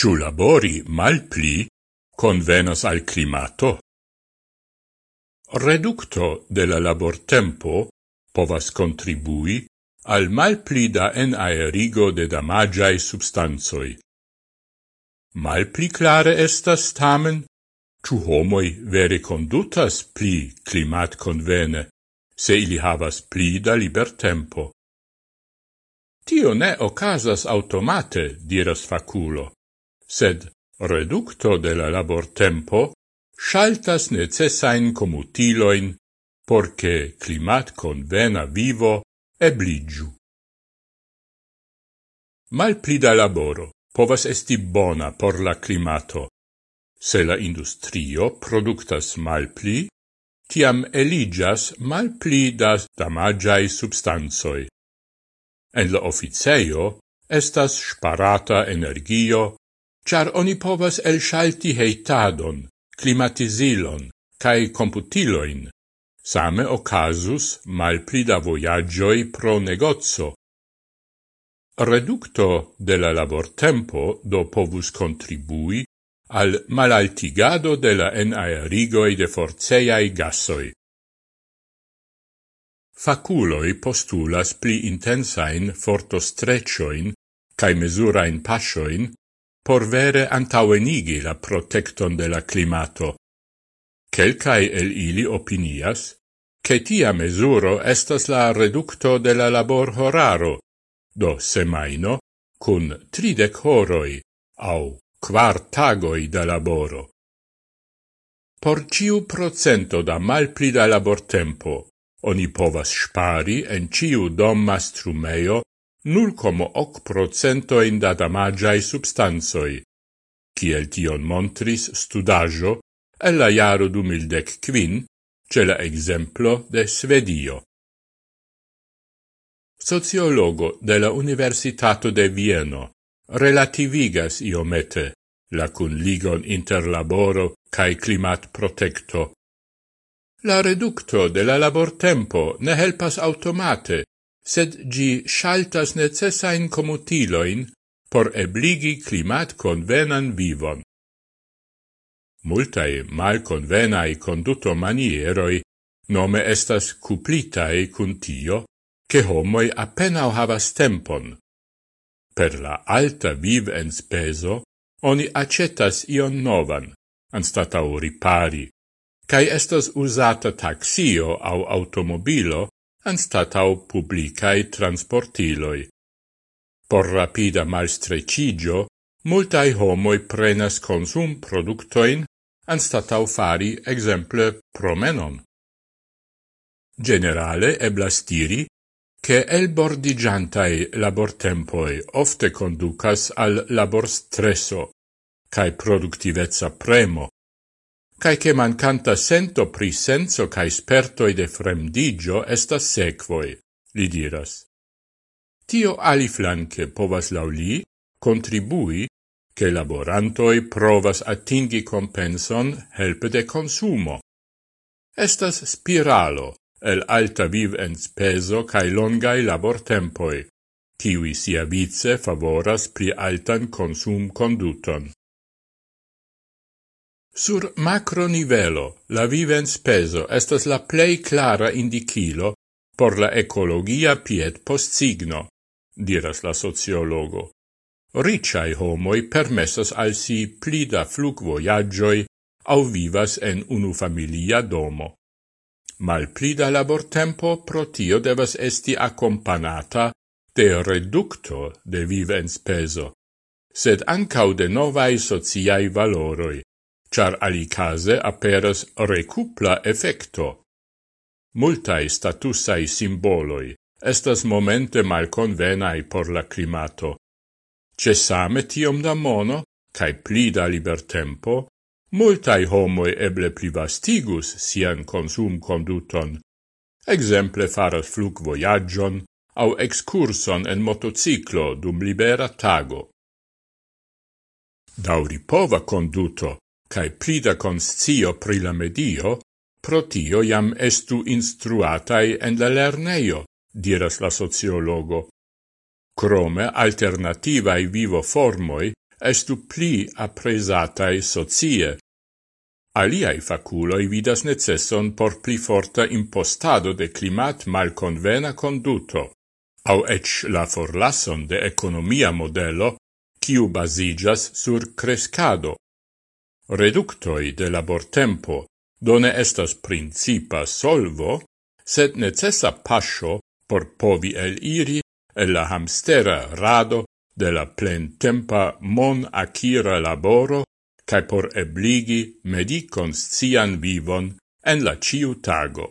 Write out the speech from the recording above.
Ciu labori malpli convenas al climato? Reducto de la labor tempo povas contribui al malpli da enaerigo de damagiae substanzoi. Malpli clare estas tamen, ciu homoi vere condutas pli climat convene, se ili havas pli da libertempo. Tio ne ocasas automate, diras faculo sed reducto de la labor tempo shaltas necessain comutiloin porque climat convena vivo ebligiu. Mal pli da laboro povas esti bona por la climato. Se la industrio productas mal pli, tiam eligas mal pli da damagiai substanzoi. En la officeio estas sparata energio char oni povas elŝalti heitadon, klimatizilon cae computiloin. Same ocasus malpli da voyagioi pro negozio. Reducto de la labor tempo do povus contribui al malaltigado de la enaerigoi de forceiai gassoi. Faculoi postulas pli intensain fortostrecioin cae mesurain pasioin por vere antauenigi la protecton de la climato. Quelcae el ili opinias che tia mesuro estas la reducto de la labor horaro, do semaino, cun tridec horoi au quar tagoi da laboro. Por ciu procento da malpli da labortempo, oni povas spari en ciu domma strumeio 0,8 procentoin da damagiai substanzoi, kiel tion montris studajo el la jaro 2015 ce la exemplo de Svedio. Sociologo de la Universitato de Vieno relativigas iomete la cunligon inter laboro cae climat protecto. La reducto de la labortempo ne helpas automate sed gi shaltas necessain comutiloin por ebligi climat convenan vivon. Multae mal convenae conduto manieroi nome estas cuplitae cun tio, che homoi appena havas tempon. Per la alta viv en speso, oni accetas ion novan, anstatau ripari, cae estas usata taxio au automobilo anstatau publicae transportiloi. Por rapida malstrecigio, multae homoi prenas consum productoin anstatau fari exemple promenon. Generale eblas diri che elbordigiantai labortempoi ofte conducas al labor stresso cae productivezza premo, cae che mancanta sento pri senso cae spertoi de fremdigio estas sequoi, li diras. Tio ali flanque povas lauli contribui che laborantoi provas atingi compenson helpe de consumo. Estas spiralo el alta viv en speso cae longai labortempoi, kiwi sia vice favoras pri altan consum conduton. Sur macronivelo la vivenspeso estas la plei clara indicilo por la ecologia piet postsigno, diras la sociologo. Ricciai homoi permessas al si plida flug voyagioi au vivas en unufamilia domo. Mal plida labor tempo pro tio devas esti accompagnata de reducto de vivenspeso, sed ancau de novai sociai valoroi char alicase aperas recupla effecto. Multae statusai simboloi estas momente malconvenai por la climato. Cessame tiom da mono, cae pli da libertempo, multae homoi eble privastigus sian consum conduton, exemple faras flug voyagion au excurson en motociclo dum libera tago. Dauripova conduto cae plida conscio pri la medio, pro tio jam estu instruatai en la lerneio, diras la sociologo. Crome alternativae vivo formoi estu pli apresatai socie. Aliai faculoi vidas necesson por pli forta impostado de climat malconvena conduto, au ec la forlasson de economia modelo, quiu basigas sur crescado, Reductoi de labortempo done estas principa solvo, sed necessa pascio por povi el iri e la hamstera rado de la plen tempa mon acira laboro cae por ebligi medicon scian vivon en la ciu tago.